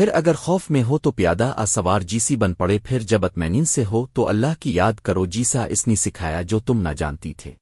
پھر اگر خوف میں ہو تو پیادہ آ سوار جیسی بن پڑے، پھر جب اطمینین سے ہو تو اللہ کی یاد کرو، جیسا اس نے سکھایا جو تم نہ جانتی تھے۔